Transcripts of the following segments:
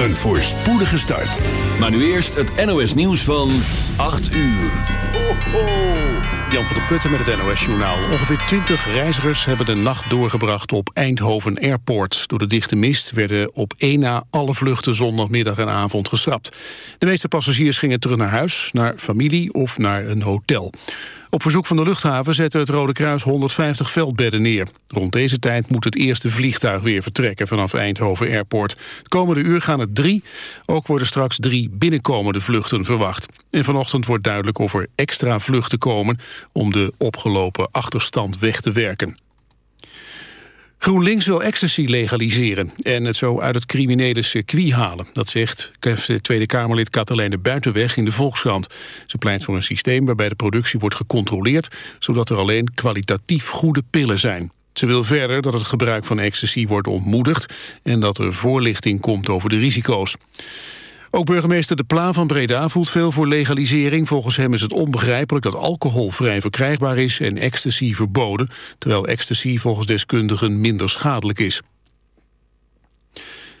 Een voorspoedige start. Maar nu eerst het NOS nieuws van 8 uur. Ho, ho. Jan van der Putten met het NOS-journaal. Ongeveer 20 reizigers hebben de nacht doorgebracht op Eindhoven Airport. Door de dichte mist werden op één na alle vluchten zondagmiddag en avond geschrapt. De meeste passagiers gingen terug naar huis, naar familie of naar een hotel. Op verzoek van de luchthaven zette het Rode Kruis 150 veldbedden neer. Rond deze tijd moet het eerste vliegtuig weer vertrekken vanaf Eindhoven Airport. Het komende uur gaan er drie. Ook worden straks drie binnenkomende vluchten verwacht. En vanochtend wordt duidelijk of er extra vluchten komen... om de opgelopen achterstand weg te werken. GroenLinks wil ecstasy legaliseren en het zo uit het criminele circuit halen. Dat zegt Tweede Kamerlid Katelijne Buitenweg in de Volkskrant. Ze pleit voor een systeem waarbij de productie wordt gecontroleerd... zodat er alleen kwalitatief goede pillen zijn. Ze wil verder dat het gebruik van ecstasy wordt ontmoedigd... en dat er voorlichting komt over de risico's. Ook burgemeester De Pla van Breda voelt veel voor legalisering. Volgens hem is het onbegrijpelijk dat alcohol vrij verkrijgbaar is en ecstasy verboden, terwijl ecstasy volgens deskundigen minder schadelijk is.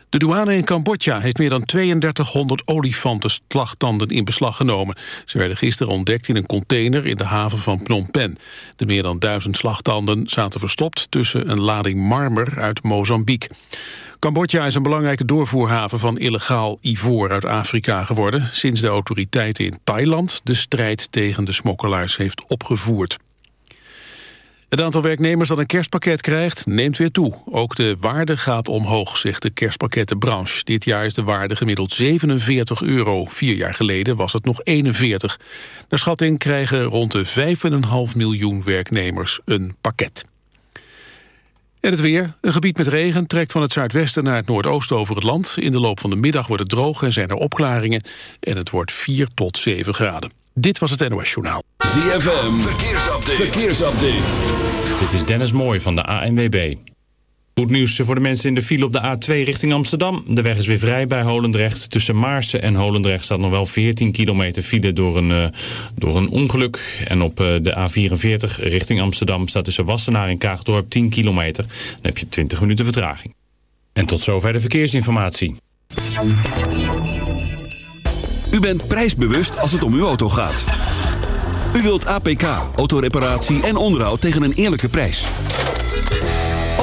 De douane in Cambodja heeft meer dan 3200 olifantenslagtanden in beslag genomen. Ze werden gisteren ontdekt in een container in de haven van Phnom Penh. De meer dan duizend slagtanden zaten verstopt tussen een lading marmer uit Mozambique. Cambodja is een belangrijke doorvoerhaven van illegaal ivoor uit Afrika geworden... sinds de autoriteiten in Thailand de strijd tegen de smokkelaars heeft opgevoerd. Het aantal werknemers dat een kerstpakket krijgt neemt weer toe. Ook de waarde gaat omhoog, zegt de kerstpakkettenbranche. Dit jaar is de waarde gemiddeld 47 euro. Vier jaar geleden was het nog 41. Naar schatting krijgen rond de 5,5 miljoen werknemers een pakket. En het weer. Een gebied met regen trekt van het zuidwesten naar het noordoosten over het land. In de loop van de middag wordt het droog en zijn er opklaringen. En het wordt 4 tot 7 graden. Dit was het NOS Journaal. ZFM, verkeersupdate. verkeersupdate. Dit is Dennis Mooij van de ANWB. Goed nieuws voor de mensen in de file op de A2 richting Amsterdam. De weg is weer vrij bij Holendrecht. Tussen Maarsen en Holendrecht staat nog wel 14 kilometer file door een, uh, door een ongeluk. En op uh, de A44 richting Amsterdam staat tussen Wassenaar en Kaagdorp 10 kilometer. Dan heb je 20 minuten vertraging. En tot zover de verkeersinformatie. U bent prijsbewust als het om uw auto gaat. U wilt APK, autoreparatie en onderhoud tegen een eerlijke prijs.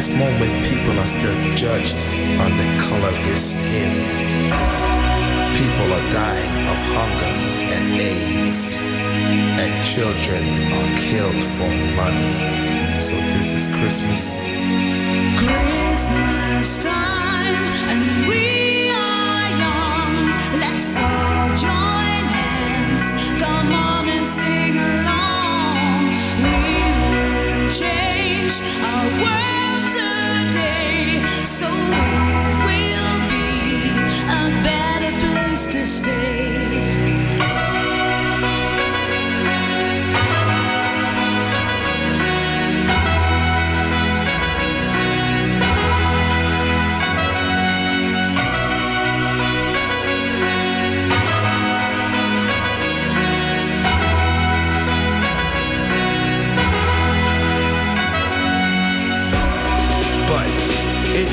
This moment, people are still judged on the color of their skin. People are dying of hunger and AIDS. And children are killed for money. So this is Christmas. Christmas time, and we are young. Let's all join hands. Come on and sing along. We will change our world will be a better place to stay.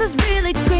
This is really great.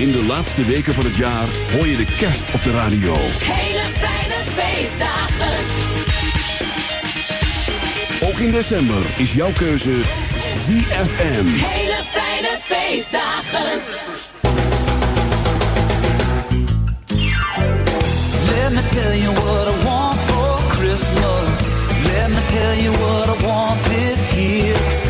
In de laatste weken van het jaar hoor je de kerst op de radio. Hele fijne feestdagen. Ook in december is jouw keuze ZFM. Hele fijne feestdagen. Let me tell you what I want for Christmas. Let me tell you what I want this year.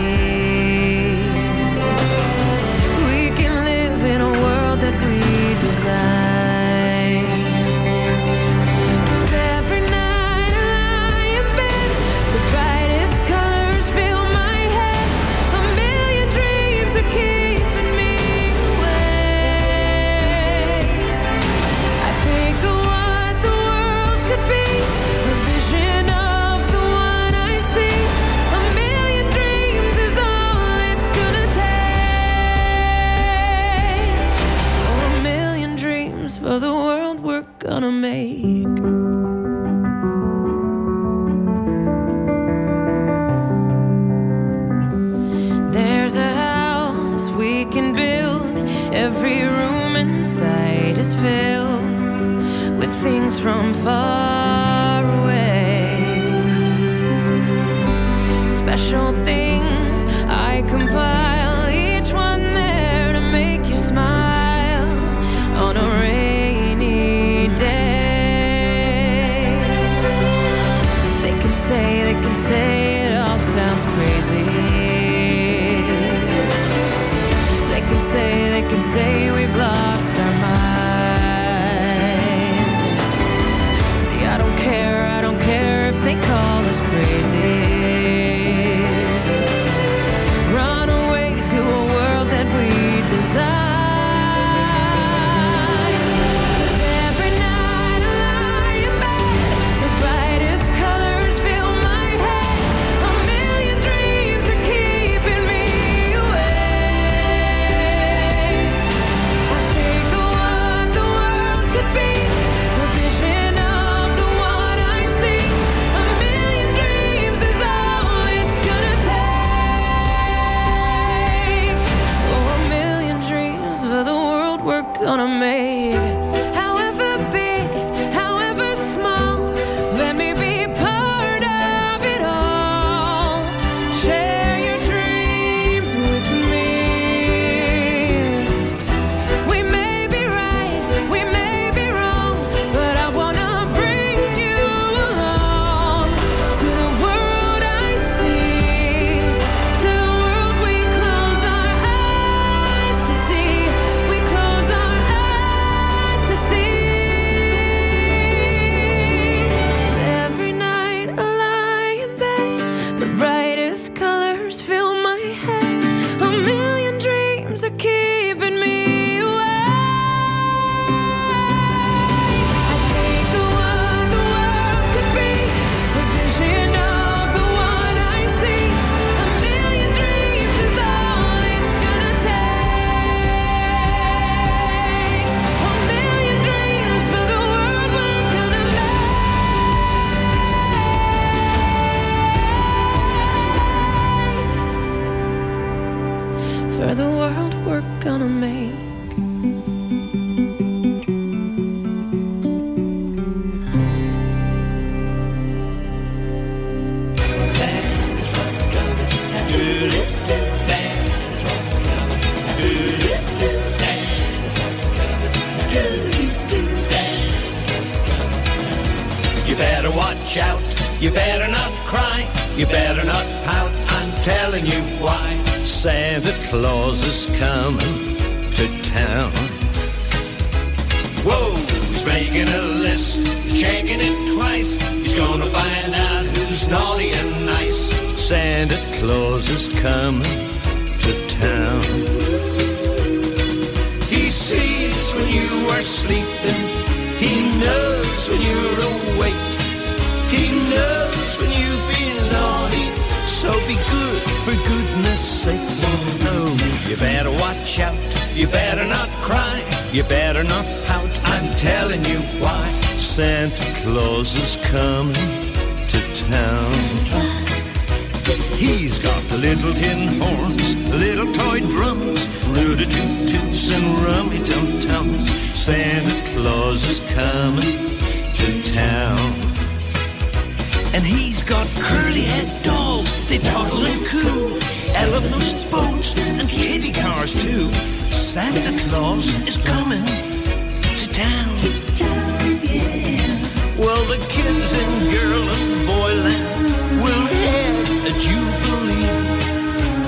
way. shout. You better not cry, you better not pout. I'm telling you why. Santa Claus is coming to town. Whoa, he's making a list, he's checking it twice. He's gonna find out who's naughty and nice. Santa Claus is coming to town. He sees when you are sleeping. He knows when you're awake. He knows when you've been naughty. So be good, for goodness sake, you better watch out. You better not cry. You better not pout. I'm telling you why. Santa Claus is coming to town. He's got little tin horns, little toy drums, rooty toots and rummy tum tums. Santa Claus is coming to town. And he's got curly head dolls, they toddle and coo. Elephants, boats, and kitty cars too. Santa Claus is coming to town. To town, yeah. Well, the kids in girl and boyland will head a jubilee.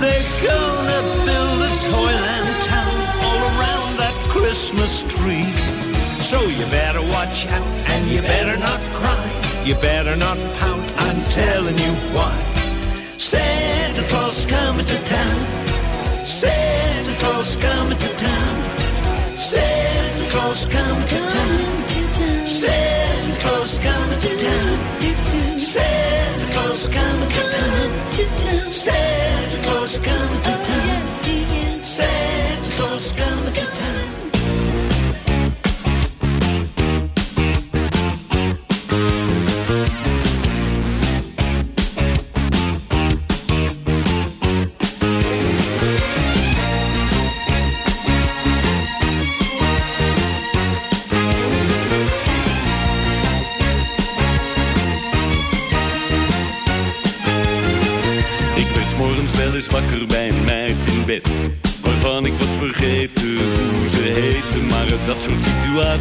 They're gonna build a toyland town all around that Christmas tree. So you better watch out and you better not cry. You better not pout, I'm telling you why. Santa Claus coming to town. Santa Claus coming to town. Santa Claus coming to town. Santa Claus coming to town. Santa Claus coming to town. Santa Claus coming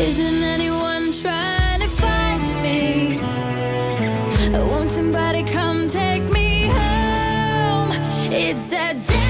Isn't anyone trying to find me? Won't somebody come take me home? It's that day.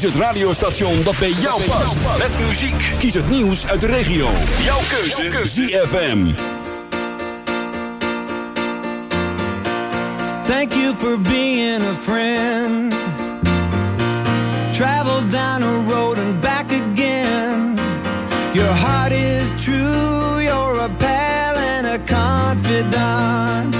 Kies het radiostation dat bij jou past. Met muziek. Kies het nieuws uit de regio. Jouw keuze. ZFM. Thank you for being a friend. Travel down a road and back again. Your heart is true. You're a pal and a confidant.